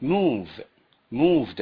move moved.